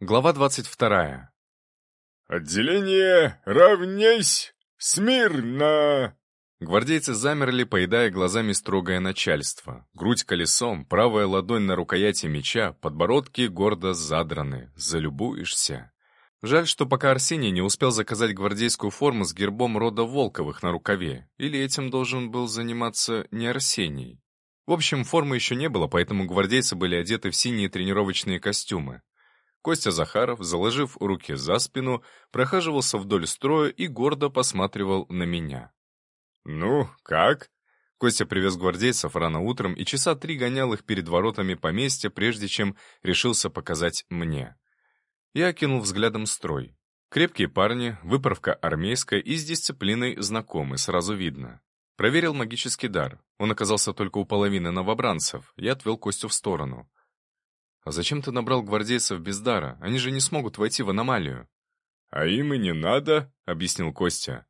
Глава 22. «Отделение, равняйсь! Смирно!» Гвардейцы замерли, поедая глазами строгое начальство. Грудь колесом, правая ладонь на рукояти меча, подбородки гордо задраны. Залюбуешься. Жаль, что пока Арсений не успел заказать гвардейскую форму с гербом рода Волковых на рукаве. Или этим должен был заниматься не Арсений. В общем, формы еще не было, поэтому гвардейцы были одеты в синие тренировочные костюмы. Костя Захаров, заложив руки за спину, прохаживался вдоль строя и гордо посматривал на меня. «Ну, как?» Костя привез гвардейцев рано утром и часа три гонял их перед воротами поместья, прежде чем решился показать мне. Я окинул взглядом строй. Крепкие парни, выправка армейская и с дисциплиной знакомы, сразу видно. Проверил магический дар. Он оказался только у половины новобранцев. Я отвел Костю в сторону. «А зачем ты набрал гвардейцев без дара? Они же не смогут войти в аномалию». «А им и не надо», — объяснил Костя.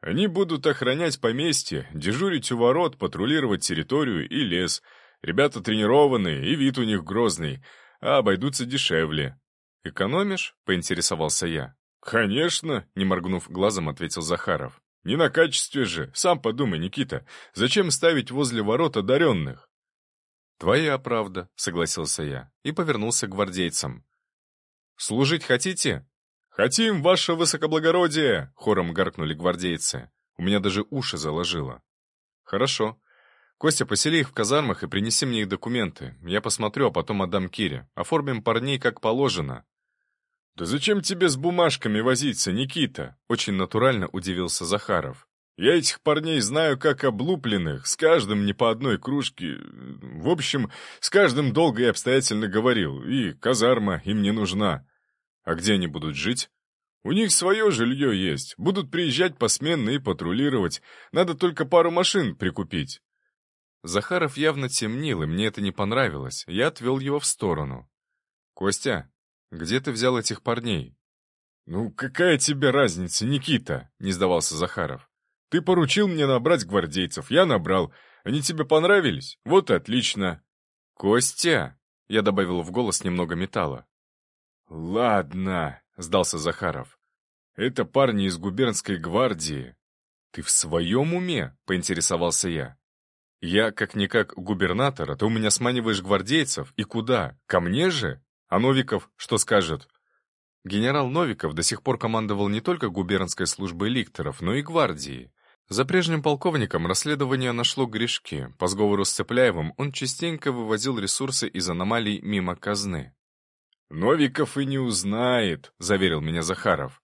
«Они будут охранять поместье, дежурить у ворот, патрулировать территорию и лес. Ребята тренированные, и вид у них грозный, а обойдутся дешевле». «Экономишь?» — поинтересовался я. «Конечно», — не моргнув глазом, ответил Захаров. «Не на качестве же. Сам подумай, Никита, зачем ставить возле ворот одаренных?» «Твоя правда», — согласился я, и повернулся к гвардейцам. «Служить хотите?» «Хотим, ваше высокоблагородие!» — хором гаркнули гвардейцы. У меня даже уши заложило. «Хорошо. Костя, посели их в казармах и принеси мне их документы. Я посмотрю, а потом отдам Кире. Оформим парней как положено». «Да зачем тебе с бумажками возиться, Никита?» — очень натурально удивился Захаров. Я этих парней знаю как облупленных, с каждым не по одной кружке. В общем, с каждым долго и обстоятельно говорил, и казарма им не нужна. А где они будут жить? У них свое жилье есть, будут приезжать посменно и патрулировать. Надо только пару машин прикупить. Захаров явно темнил, и мне это не понравилось. Я отвел его в сторону. «Костя, где ты взял этих парней?» «Ну, какая тебе разница, Никита?» — не сдавался Захаров. Ты поручил мне набрать гвардейцев, я набрал. Они тебе понравились? Вот и отлично. Костя! Я добавил в голос немного металла. Ладно, сдался Захаров. Это парни из губернской гвардии. Ты в своем уме? Поинтересовался я. Я как-никак губернатор, а ты у меня сманиваешь гвардейцев. И куда? Ко мне же? А Новиков что скажет? Генерал Новиков до сих пор командовал не только губернской службой ликторов, но и гвардией. За прежним полковником расследование нашло грешки. По сговору с Цепляевым он частенько вывозил ресурсы из аномалий мимо казны. «Новиков и не узнает», — заверил меня Захаров.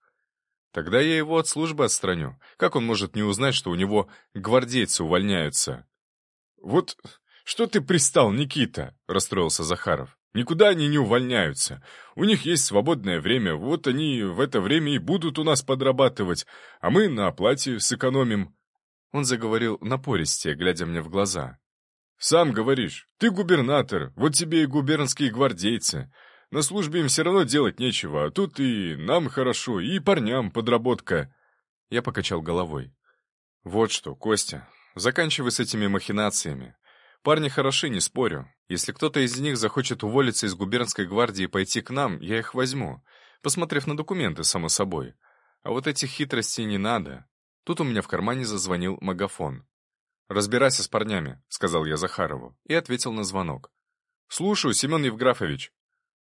«Тогда я его от службы отстраню. Как он может не узнать, что у него гвардейцы увольняются?» «Вот что ты пристал, Никита?» — расстроился Захаров. «Никуда они не увольняются. У них есть свободное время, вот они в это время и будут у нас подрабатывать, а мы на оплате сэкономим». Он заговорил напористее, глядя мне в глаза. «Сам говоришь, ты губернатор, вот тебе и губернские гвардейцы. На службе им все равно делать нечего, а тут и нам хорошо, и парням подработка». Я покачал головой. «Вот что, Костя, заканчивай с этими махинациями. Парни хороши, не спорю. Если кто-то из них захочет уволиться из губернской гвардии и пойти к нам, я их возьму, посмотрев на документы, само собой. А вот этих хитростей не надо. Тут у меня в кармане зазвонил магафон. «Разбирайся с парнями», — сказал я Захарову, и ответил на звонок. «Слушаю, Семен Евграфович».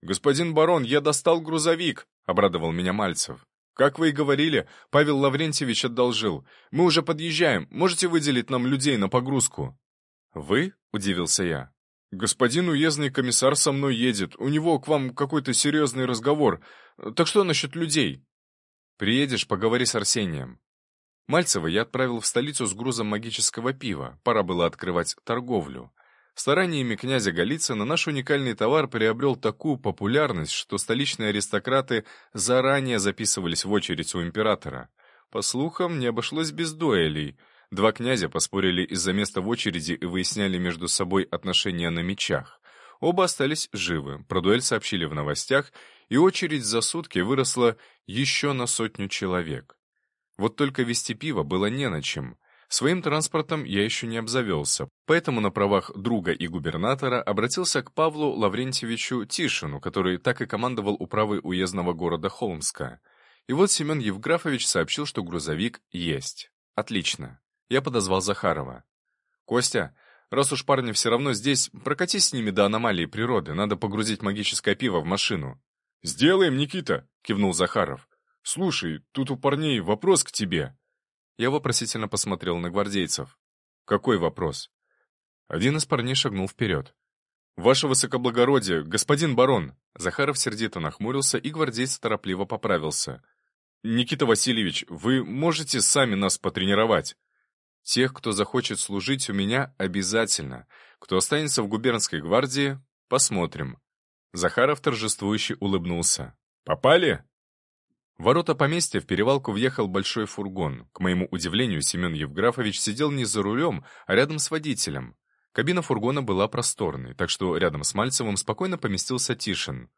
«Господин барон, я достал грузовик», — обрадовал меня Мальцев. «Как вы и говорили, Павел Лаврентьевич одолжил. Мы уже подъезжаем. Можете выделить нам людей на погрузку?» «Вы?» — удивился я. «Господин уездный комиссар со мной едет. У него к вам какой-то серьезный разговор. Так что насчет людей?» «Приедешь, поговори с Арсением». Мальцева я отправил в столицу с грузом магического пива. Пора было открывать торговлю. Стараниями князя Голицына наш уникальный товар приобрел такую популярность, что столичные аристократы заранее записывались в очередь у императора. По слухам, не обошлось без дуэлей — Два князя поспорили из-за места в очереди и выясняли между собой отношения на мечах. Оба остались живы, про дуэль сообщили в новостях, и очередь за сутки выросла еще на сотню человек. Вот только вести пиво было не на чем. Своим транспортом я еще не обзавелся, поэтому на правах друга и губернатора обратился к Павлу Лаврентьевичу Тишину, который так и командовал управой уездного города Холмска. И вот Семен Евграфович сообщил, что грузовик есть. Отлично. Я подозвал Захарова. «Костя, раз уж парни все равно здесь, прокатись с ними до аномалии природы, надо погрузить магическое пиво в машину». «Сделаем, Никита!» — кивнул Захаров. «Слушай, тут у парней вопрос к тебе». Я вопросительно посмотрел на гвардейцев. «Какой вопрос?» Один из парней шагнул вперед. «Ваше высокоблагородие, господин барон!» Захаров сердито нахмурился, и гвардейц торопливо поправился. «Никита Васильевич, вы можете сами нас потренировать?» «Тех, кто захочет служить у меня, обязательно. Кто останется в губернской гвардии, посмотрим». Захаров торжествующе улыбнулся. «Попали?» В ворота поместья в перевалку въехал большой фургон. К моему удивлению, Семен Евграфович сидел не за рулем, а рядом с водителем. Кабина фургона была просторной, так что рядом с Мальцевым спокойно поместился Тишин.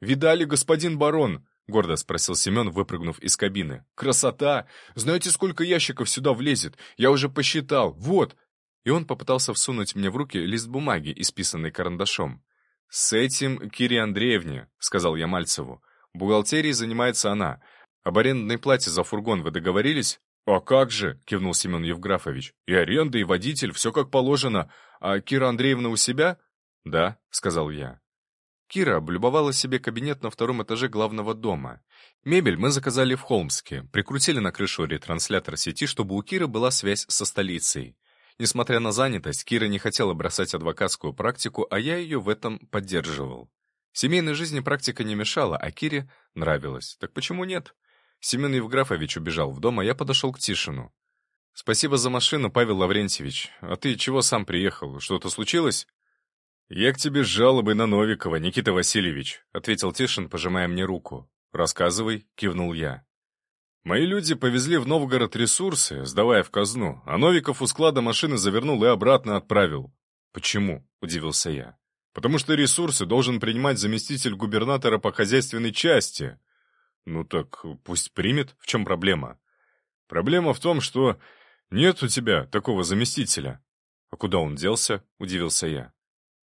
«Видали, господин барон?» — гордо спросил Семен, выпрыгнув из кабины. «Красота! Знаете, сколько ящиков сюда влезет? Я уже посчитал. Вот!» И он попытался всунуть мне в руки лист бумаги, исписанный карандашом. «С этим Кире Андреевне», — сказал я Мальцеву. Бухгалтерией занимается она. Об арендной плате за фургон вы договорились? «А как же!» — кивнул Семен Евграфович. «И аренда, и водитель, все как положено. А Кира Андреевна у себя?» «Да», — сказал я. Кира облюбовала себе кабинет на втором этаже главного дома. Мебель мы заказали в Холмске, прикрутили на крышу ретранслятор сети, чтобы у Киры была связь со столицей. Несмотря на занятость, Кира не хотела бросать адвокатскую практику, а я ее в этом поддерживал. Семейной жизни практика не мешала, а Кире нравилась. Так почему нет? Семен Евграфович убежал в дом, а я подошел к Тишину. «Спасибо за машину, Павел Лаврентьевич. А ты чего сам приехал? Что-то случилось?» «Я к тебе с жалобой на Новикова, Никита Васильевич», — ответил Тишин, пожимая мне руку. «Рассказывай», — кивнул я. «Мои люди повезли в Новгород ресурсы, сдавая в казну, а Новиков у склада машины завернул и обратно отправил». «Почему?» — удивился я потому что ресурсы должен принимать заместитель губернатора по хозяйственной части. Ну так пусть примет, в чем проблема? Проблема в том, что нет у тебя такого заместителя. А куда он делся, удивился я.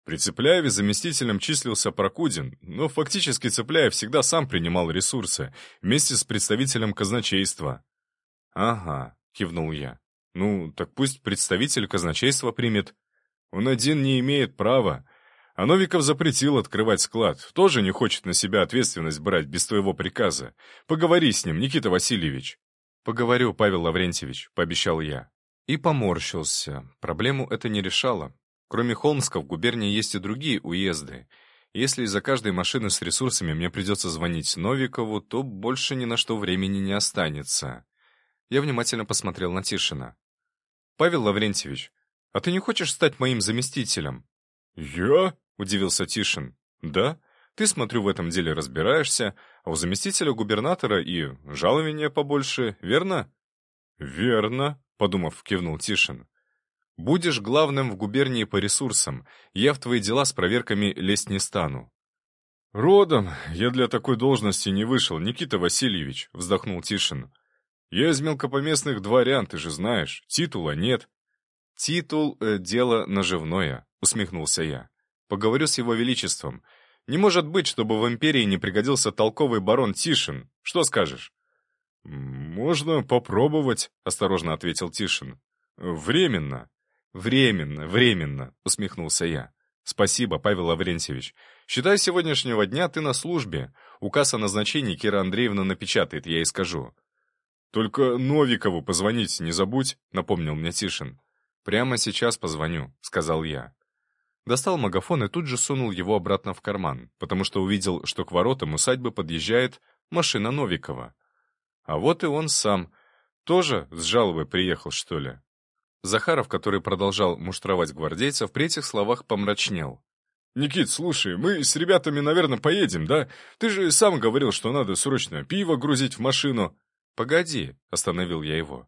При Цепляеве заместителем числился Прокудин, но фактически Цепляев всегда сам принимал ресурсы, вместе с представителем казначейства. «Ага», — кивнул я. «Ну, так пусть представитель казначейства примет». «Он один не имеет права. А Новиков запретил открывать склад. Тоже не хочет на себя ответственность брать без твоего приказа. Поговори с ним, Никита Васильевич. Поговорю, Павел Лаврентьевич, пообещал я. И поморщился. Проблему это не решало. Кроме Холмска в губернии есть и другие уезды. Если из-за каждой машины с ресурсами мне придется звонить Новикову, то больше ни на что времени не останется. Я внимательно посмотрел на Тишина. «Павел Лаврентьевич, а ты не хочешь стать моим заместителем?» «Я?» — удивился Тишин. «Да? Ты, смотрю, в этом деле разбираешься, а у заместителя губернатора и жалования побольше, верно?» «Верно», — подумав, кивнул Тишин. «Будешь главным в губернии по ресурсам. Я в твои дела с проверками лезть не стану». «Родом я для такой должности не вышел, Никита Васильевич», — вздохнул Тишин. «Я из мелкопоместных дворян, ты же знаешь. Титула нет». «Титул э, — дело наживное», — усмехнулся я. Поговорю с его величеством. Не может быть, чтобы в империи не пригодился толковый барон Тишин. Что скажешь?» «Можно попробовать», — осторожно ответил Тишин. «Временно». «Временно, временно», — усмехнулся я. «Спасибо, Павел Лаврентьевич. Считай, сегодняшнего дня ты на службе. Указ о назначении Кира Андреевна напечатает, я и скажу». «Только Новикову позвонить не забудь», — напомнил мне Тишин. «Прямо сейчас позвоню», — сказал я. Достал магафон и тут же сунул его обратно в карман, потому что увидел, что к воротам усадьбы подъезжает машина Новикова. А вот и он сам. Тоже с жалобой приехал, что ли? Захаров, который продолжал муштровать гвардейцев, при этих словах помрачнел. «Никит, слушай, мы с ребятами, наверное, поедем, да? Ты же сам говорил, что надо срочно пиво грузить в машину». «Погоди», — остановил я его.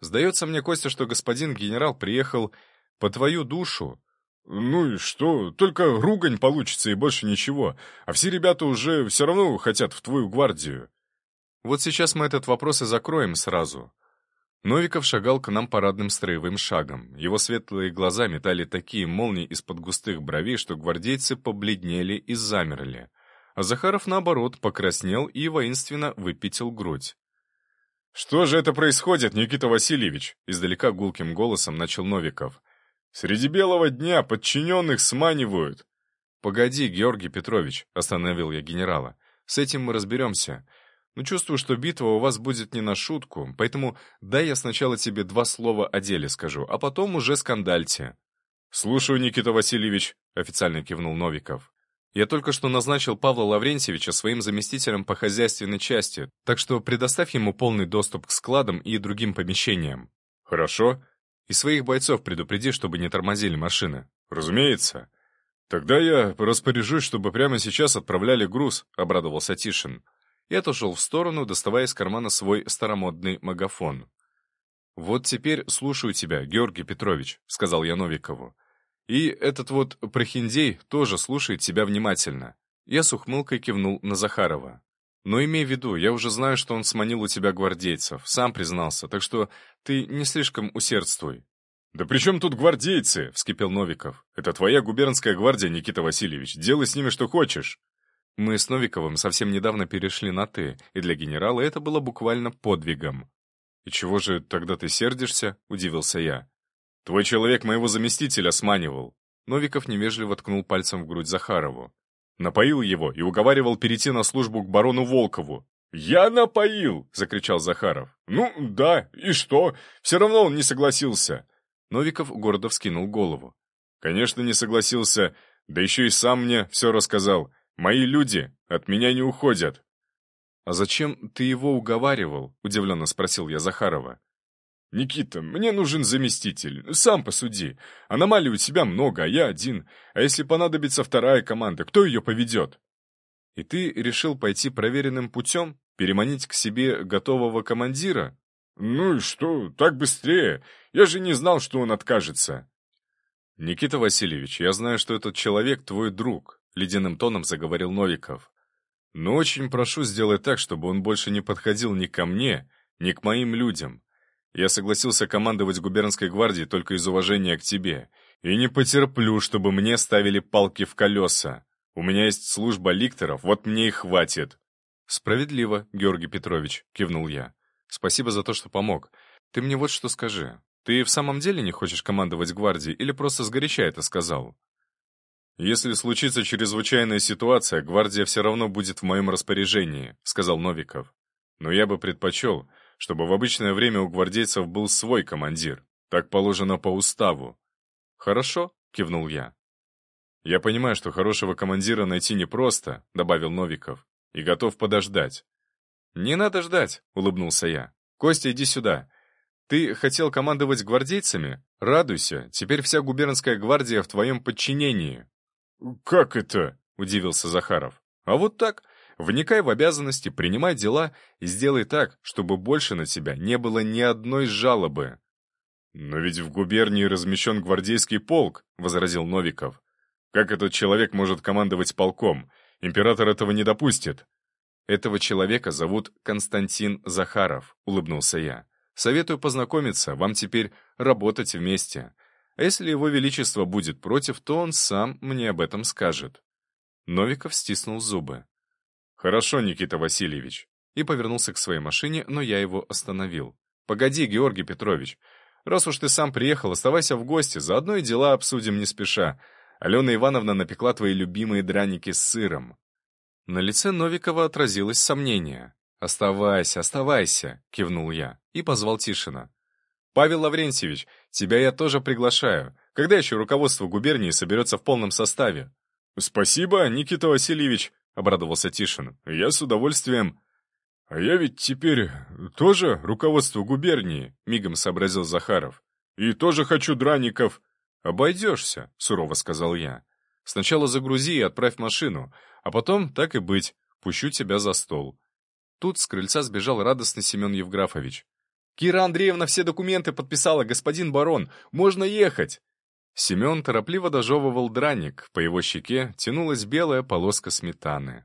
«Сдается мне, Костя, что господин генерал приехал по твою душу, «Ну и что? Только ругань получится и больше ничего. А все ребята уже все равно хотят в твою гвардию». «Вот сейчас мы этот вопрос и закроем сразу». Новиков шагал к нам парадным строевым шагом. Его светлые глаза метали такие молнии из-под густых бровей, что гвардейцы побледнели и замерли. А Захаров, наоборот, покраснел и воинственно выпятил грудь. «Что же это происходит, Никита Васильевич?» — издалека гулким голосом начал Новиков. «Среди белого дня подчиненных сманивают». «Погоди, Георгий Петрович», — остановил я генерала. «С этим мы разберемся. Но чувствую, что битва у вас будет не на шутку, поэтому дай я сначала тебе два слова о деле скажу, а потом уже скандальте». «Слушаю, Никита Васильевич», — официально кивнул Новиков. «Я только что назначил Павла Лаврентьевича своим заместителем по хозяйственной части, так что предоставь ему полный доступ к складам и другим помещениям». «Хорошо». «И своих бойцов предупреди, чтобы не тормозили машины». «Разумеется». «Тогда я распоряжусь, чтобы прямо сейчас отправляли груз», — обрадовался Тишин и отошел в сторону, доставая из кармана свой старомодный магафон. «Вот теперь слушаю тебя, Георгий Петрович», — сказал я Новикову. «И этот вот прохиндей тоже слушает тебя внимательно». Я с ухмылкой кивнул на Захарова. «Но имей в виду, я уже знаю, что он сманил у тебя гвардейцев, сам признался, так что ты не слишком усердствуй». «Да при чем тут гвардейцы?» — вскипел Новиков. «Это твоя губернская гвардия, Никита Васильевич. Делай с ними что хочешь». Мы с Новиковым совсем недавно перешли на «ты», и для генерала это было буквально подвигом. «И чего же тогда ты сердишься?» — удивился я. «Твой человек моего заместителя сманивал». Новиков невежливо ткнул пальцем в грудь Захарову. Напоил его и уговаривал перейти на службу к барону Волкову. «Я напоил!» — закричал Захаров. «Ну, да, и что? Все равно он не согласился». Новиков гордо вскинул голову. «Конечно, не согласился, да еще и сам мне все рассказал. Мои люди от меня не уходят». «А зачем ты его уговаривал?» — удивленно спросил я Захарова. «Никита, мне нужен заместитель. Сам посуди. Аномалий у тебя много, а я один. А если понадобится вторая команда, кто ее поведет?» «И ты решил пойти проверенным путем? Переманить к себе готового командира?» «Ну и что, так быстрее. Я же не знал, что он откажется». «Никита Васильевич, я знаю, что этот человек твой друг. — ледяным тоном заговорил Новиков. «Но очень прошу сделать так, чтобы он больше не подходил ни ко мне, ни к моим людям. Я согласился командовать губернской гвардией только из уважения к тебе, и не потерплю, чтобы мне ставили палки в колеса. У меня есть служба ликторов, вот мне и хватит». «Справедливо, Георгий Петрович», — кивнул я. «Спасибо за то, что помог. Ты мне вот что скажи. Ты в самом деле не хочешь командовать гвардией или просто сгоряча это сказал?» «Если случится чрезвычайная ситуация, гвардия все равно будет в моем распоряжении», — сказал Новиков. «Но я бы предпочел, чтобы в обычное время у гвардейцев был свой командир. Так положено по уставу». «Хорошо», — кивнул я. «Я понимаю, что хорошего командира найти непросто», — добавил Новиков, — «и готов подождать». «Не надо ждать», — улыбнулся я. «Костя, иди сюда. Ты хотел командовать гвардейцами? Радуйся, теперь вся губернская гвардия в твоем подчинении». «Как это?» — удивился Захаров. «А вот так. Вникай в обязанности, принимай дела и сделай так, чтобы больше на тебя не было ни одной жалобы». «Но ведь в губернии размещен гвардейский полк», — возразил Новиков. «Как этот человек может командовать полком? Император этого не допустит». «Этого человека зовут Константин Захаров», — улыбнулся я. «Советую познакомиться, вам теперь работать вместе. А если его величество будет против, то он сам мне об этом скажет». Новиков стиснул зубы. «Хорошо, Никита Васильевич». И повернулся к своей машине, но я его остановил. «Погоди, Георгий Петрович. Раз уж ты сам приехал, оставайся в гости, заодно и дела обсудим не спеша. Алена Ивановна напекла твои любимые драники с сыром». На лице Новикова отразилось сомнение. «Оставайся, оставайся», — кивнул я и позвал Тишина. «Павел Лаврентьевич, тебя я тоже приглашаю. Когда еще руководство губернии соберется в полном составе?» «Спасибо, Никита Васильевич», — обрадовался Тишин. «Я с удовольствием». «А я ведь теперь тоже руководство губернии», — мигом сообразил Захаров. «И тоже хочу драников». «Обойдешься», — сурово сказал я. «Сначала загрузи и отправь машину, а потом, так и быть, пущу тебя за стол». Тут с крыльца сбежал радостный Семен Евграфович. «Кира Андреевна все документы подписала, господин барон. Можно ехать!» Семен торопливо дожевывал драник, по его щеке тянулась белая полоска сметаны.